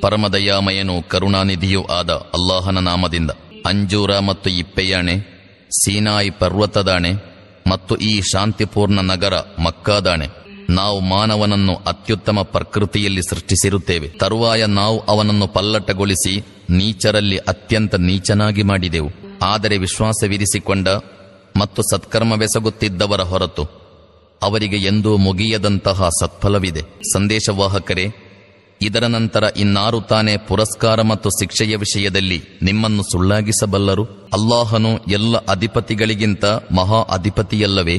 ಪರಮದಯಾಮಯನು ಕರುಣಾನಿಧಿಯೂ ಆದ ಅಲ್ಲಾಹನ ನಾಮದಿಂದ ಅಂಜೂರ ಮತ್ತು ಇಪ್ಪೆಯಾಣೆ ಸೀನಾಯಿ ಪರ್ವತದಾಣೆ ಮತ್ತು ಈ ಶಾಂತಿಪೂರ್ಣ ನಗರ ಮಕ್ಕಾದಾಣೆ. ನಾವು ಮಾನವನನ್ನು ಅತ್ಯುತ್ತಮ ಪ್ರಕೃತಿಯಲ್ಲಿ ಸೃಷ್ಟಿಸಿರುತ್ತೇವೆ. ತರುವಾಯ ನಾವು ಅವನನ್ನು ಪಲ್ಲಟಗೊಳಿಸಿ ನೀಚರಲ್ಲಿ ಅತ್ಯಂತ ನೀಚನಾಗಿ ಮಾಡಿದೆವು. ಆದರೆ ವಿಶ್ವಾಸವಿರಿಸಿಕೊಂಡ ಮತ್ತು ಸತ್ಕರ್ಮವೆಸಗುತ್ತಿದ್ದವರ ಹೊರತು ಅವರಿಗೆ ಎಂದೂ ಮುಗಿಯದಂತಹ ಸತ್ಫಲವಿದೆ. ಸಂದೇಶವಾಹಕರೇ, ಇದರ ನಂತರ ಇನ್ನಾರು ತಾನೇ ಪುರಸ್ಕಾರ ಮತ್ತು ಶಿಕ್ಷೆಯ ವಿಷಯದಲ್ಲಿ ನಿಮ್ಮನ್ನು ಸುಳ್ಳಾಗಿಸಬಲ್ಲರು? ಅಲ್ಲಾಹನು ಎಲ್ಲ ಅಧಿಪತಿಗಳಿಗಿಂತ ಮಹಾ ಅಧಿಪತಿಯಲ್ಲವೇ?